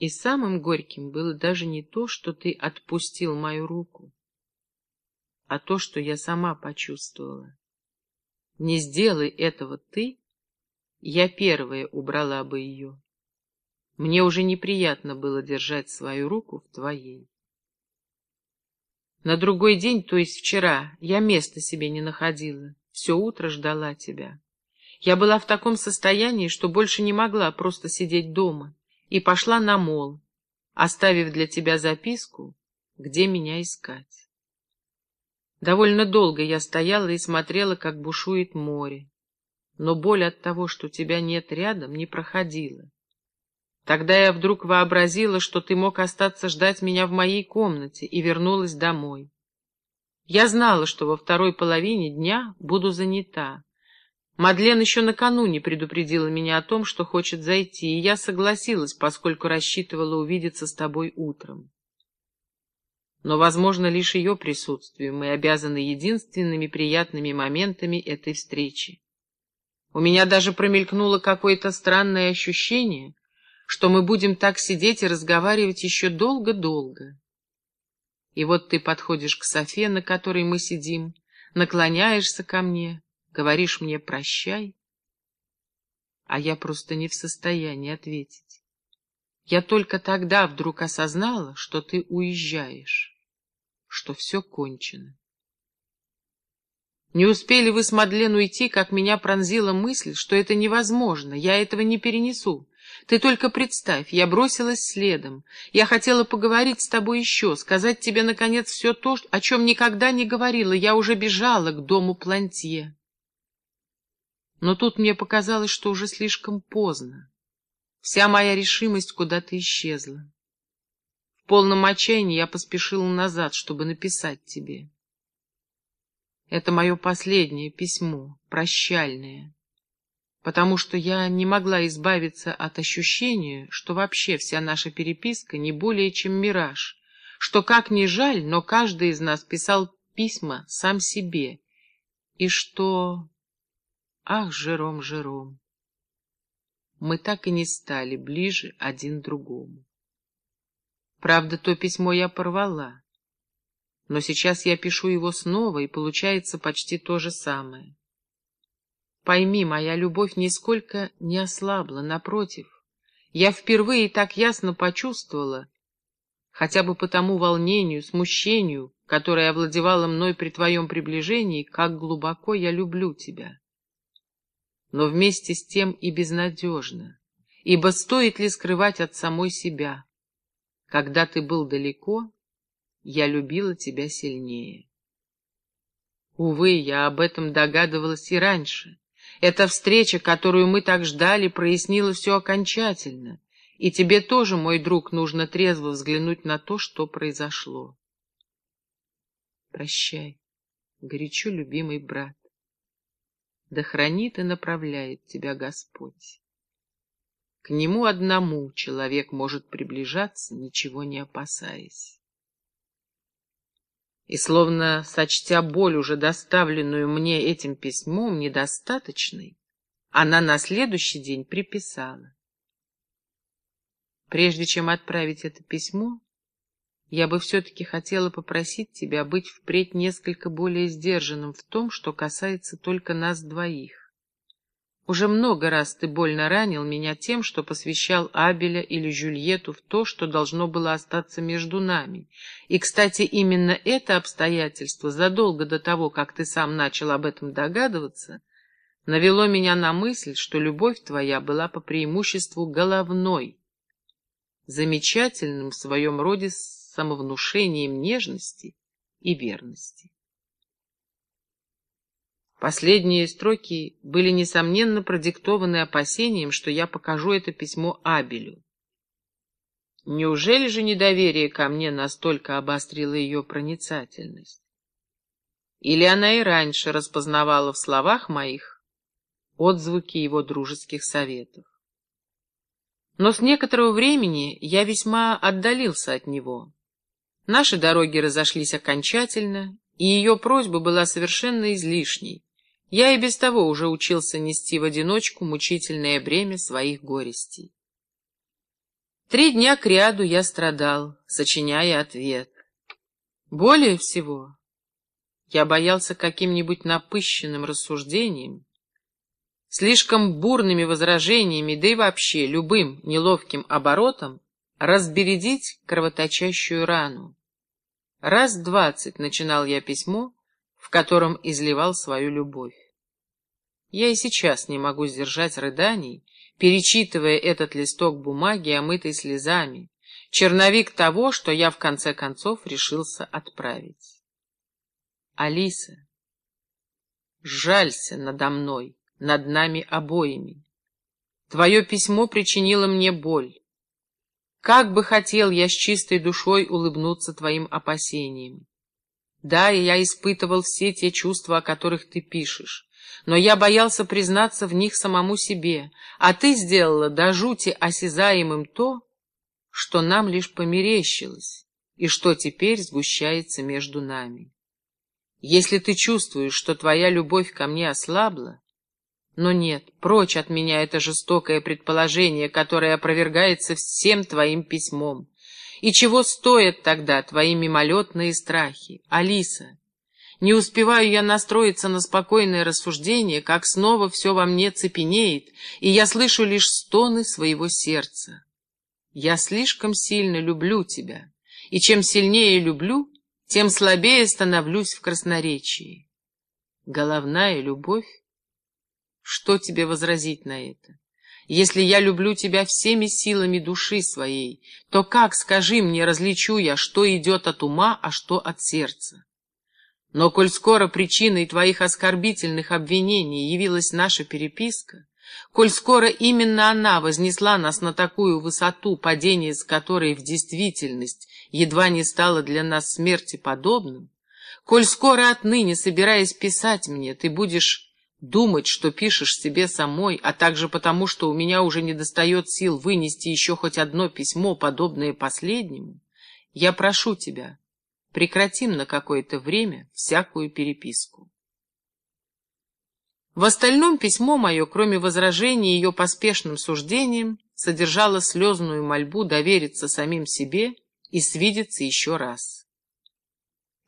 И самым горьким было даже не то, что ты отпустил мою руку, а то, что я сама почувствовала. Не сделай этого ты, я первая убрала бы ее. Мне уже неприятно было держать свою руку в твоей. На другой день, то есть вчера, я места себе не находила, все утро ждала тебя. Я была в таком состоянии, что больше не могла просто сидеть дома и пошла на мол, оставив для тебя записку, где меня искать. Довольно долго я стояла и смотрела, как бушует море, но боль от того, что тебя нет рядом, не проходила. Тогда я вдруг вообразила, что ты мог остаться ждать меня в моей комнате, и вернулась домой. Я знала, что во второй половине дня буду занята, Мадлен еще накануне предупредила меня о том, что хочет зайти, и я согласилась, поскольку рассчитывала увидеться с тобой утром. Но, возможно, лишь ее присутствию мы обязаны единственными приятными моментами этой встречи. У меня даже промелькнуло какое-то странное ощущение, что мы будем так сидеть и разговаривать еще долго-долго. И вот ты подходишь к софе, на которой мы сидим, наклоняешься ко мне, говоришь мне «прощай», а я просто не в состоянии ответить. Я только тогда вдруг осознала, что ты уезжаешь, что все кончено. Не успели вы с Мадлен уйти, как меня пронзила мысль, что это невозможно, я этого не перенесу. Ты только представь, я бросилась следом. Я хотела поговорить с тобой еще, сказать тебе, наконец, все то, о чем никогда не говорила. Я уже бежала к дому Плантье. Но тут мне показалось, что уже слишком поздно. Вся моя решимость куда-то исчезла. В полном отчаянии я поспешила назад, чтобы написать тебе. Это мое последнее письмо, прощальное, потому что я не могла избавиться от ощущения, что вообще вся наша переписка не более чем мираж, что, как ни жаль, но каждый из нас писал письма сам себе, и что... Ах, Жером, Жером! Мы так и не стали ближе один другому. Правда, то письмо я порвала, но сейчас я пишу его снова, и получается почти то же самое. Пойми, моя любовь нисколько не ослабла, напротив. Я впервые так ясно почувствовала, хотя бы по тому волнению, смущению, которое овладевало мной при твоем приближении, как глубоко я люблю тебя но вместе с тем и безнадежно, ибо стоит ли скрывать от самой себя? Когда ты был далеко, я любила тебя сильнее. Увы, я об этом догадывалась и раньше. Эта встреча, которую мы так ждали, прояснила все окончательно, и тебе тоже, мой друг, нужно трезво взглянуть на то, что произошло. Прощай, горячо любимый брат да хранит и направляет тебя Господь. К нему одному человек может приближаться, ничего не опасаясь. И словно сочтя боль, уже доставленную мне этим письмом, недостаточной, она на следующий день приписала. Прежде чем отправить это письмо, я бы все-таки хотела попросить тебя быть впредь несколько более сдержанным в том, что касается только нас двоих. Уже много раз ты больно ранил меня тем, что посвящал Абеля или Жюльету в то, что должно было остаться между нами. И, кстати, именно это обстоятельство, задолго до того, как ты сам начал об этом догадываться, навело меня на мысль, что любовь твоя была по преимуществу головной, замечательным в своем роде самовнушением нежности и верности. Последние строки были, несомненно, продиктованы опасением, что я покажу это письмо Абелю. Неужели же недоверие ко мне настолько обострило ее проницательность? Или она и раньше распознавала в словах моих отзвуки его дружеских советов? Но с некоторого времени я весьма отдалился от него. Наши дороги разошлись окончательно, и ее просьба была совершенно излишней. Я и без того уже учился нести в одиночку мучительное бремя своих горестей. Три дня кряду я страдал, сочиняя ответ. Более всего я боялся каким-нибудь напыщенным рассуждением, слишком бурными возражениями, да и вообще любым неловким оборотом разбередить кровоточащую рану. Раз двадцать начинал я письмо, в котором изливал свою любовь. Я и сейчас не могу сдержать рыданий, перечитывая этот листок бумаги, омытый слезами, черновик того, что я в конце концов решился отправить. Алиса, жалься надо мной, над нами обоими. Твое письмо причинило мне боль. Как бы хотел я с чистой душой улыбнуться твоим опасениям. Да, я испытывал все те чувства, о которых ты пишешь но я боялся признаться в них самому себе, а ты сделала до жути осязаемым то, что нам лишь померещилось и что теперь сгущается между нами. Если ты чувствуешь, что твоя любовь ко мне ослабла, но нет, прочь от меня это жестокое предположение, которое опровергается всем твоим письмом. И чего стоят тогда твои мимолетные страхи? Алиса, не успеваю я настроиться на спокойное рассуждение, как снова все во мне цепенеет, и я слышу лишь стоны своего сердца. Я слишком сильно люблю тебя, и чем сильнее люблю, тем слабее становлюсь в красноречии. Головная любовь? Что тебе возразить на это? Если я люблю тебя всеми силами души своей, то как, скажи мне, различу я, что идет от ума, а что от сердца? Но коль скоро причиной твоих оскорбительных обвинений явилась наша переписка, коль скоро именно она вознесла нас на такую высоту, падение с которой в действительность едва не стало для нас смерти подобным, коль скоро отныне, собираясь писать мне, ты будешь думать, что пишешь себе самой, а также потому, что у меня уже не достает сил вынести еще хоть одно письмо, подобное последнему, я прошу тебя, прекратим на какое-то время всякую переписку. В остальном письмо мое, кроме возражений ее поспешным суждением, содержало слезную мольбу довериться самим себе и свидеться еще раз.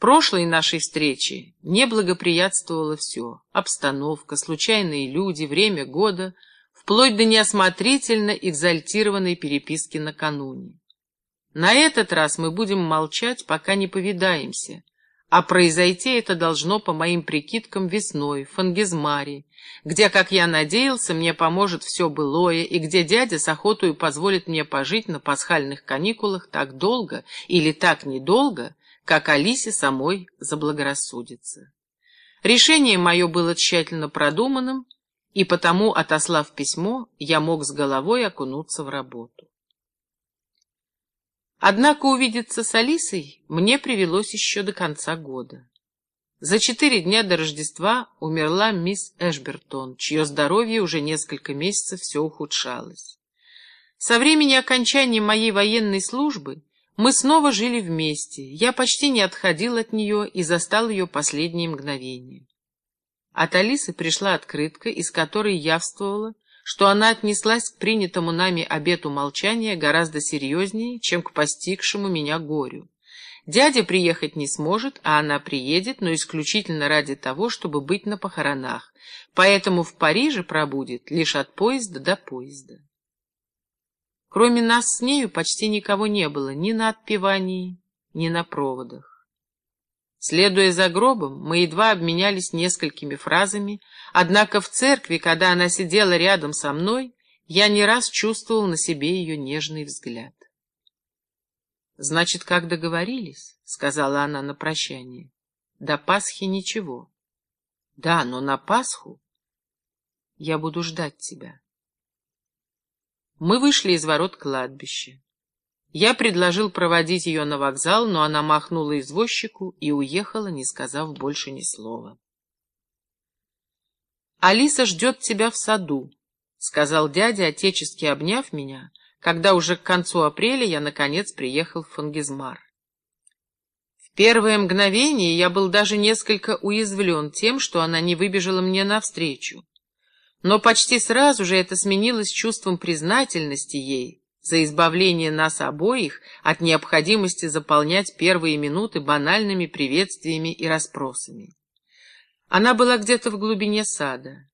Прошлой нашей встречи не благоприятствовало все — обстановка, случайные люди, время года, вплоть до неосмотрительно экзальтированной переписки накануне. На этот раз мы будем молчать, пока не повидаемся, а произойти это должно, по моим прикидкам, весной, в Фангизмаре, где, как я надеялся, мне поможет все былое, и где дядя с охотою позволит мне пожить на пасхальных каникулах так долго или так недолго, как Алисе самой заблагорассудится. Решение мое было тщательно продуманным, и потому, отослав письмо, я мог с головой окунуться в работу. Однако увидеться с Алисой мне привелось еще до конца года. За четыре дня до Рождества умерла мисс Эшбертон, чье здоровье уже несколько месяцев все ухудшалось. Со времени окончания моей военной службы мы снова жили вместе, я почти не отходил от нее и застал ее последние мгновения. От Алисы пришла открытка, из которой явствовало, что она отнеслась к принятому нами обету молчания гораздо серьезнее, чем к постигшему меня горю. Дядя приехать не сможет, а она приедет, но исключительно ради того, чтобы быть на похоронах, поэтому в Париже пробудет лишь от поезда до поезда. Кроме нас с нею почти никого не было ни на отпевании, ни на проводах. Следуя за гробом, мы едва обменялись несколькими фразами, однако в церкви, когда она сидела рядом со мной, я не раз чувствовал на себе ее нежный взгляд. «Значит, как договорились?» — сказала она на прощание. «До Пасхи ничего». «Да, но на Пасху я буду ждать тебя». Мы вышли из ворот кладбища. Я предложил проводить ее на вокзал, но она махнула извозчику и уехала, не сказав больше ни слова. «Алиса ждет тебя в саду», — сказал дядя, отечески обняв меня, когда уже к концу апреля я, наконец, приехал в Фангизмар. В первое мгновение я был даже несколько уязвлен тем, что она не выбежала мне навстречу. Но почти сразу же это сменилось чувством признательности ей, за избавление нас обоих от необходимости заполнять первые минуты банальными приветствиями и расспросами. Она была где-то в глубине сада.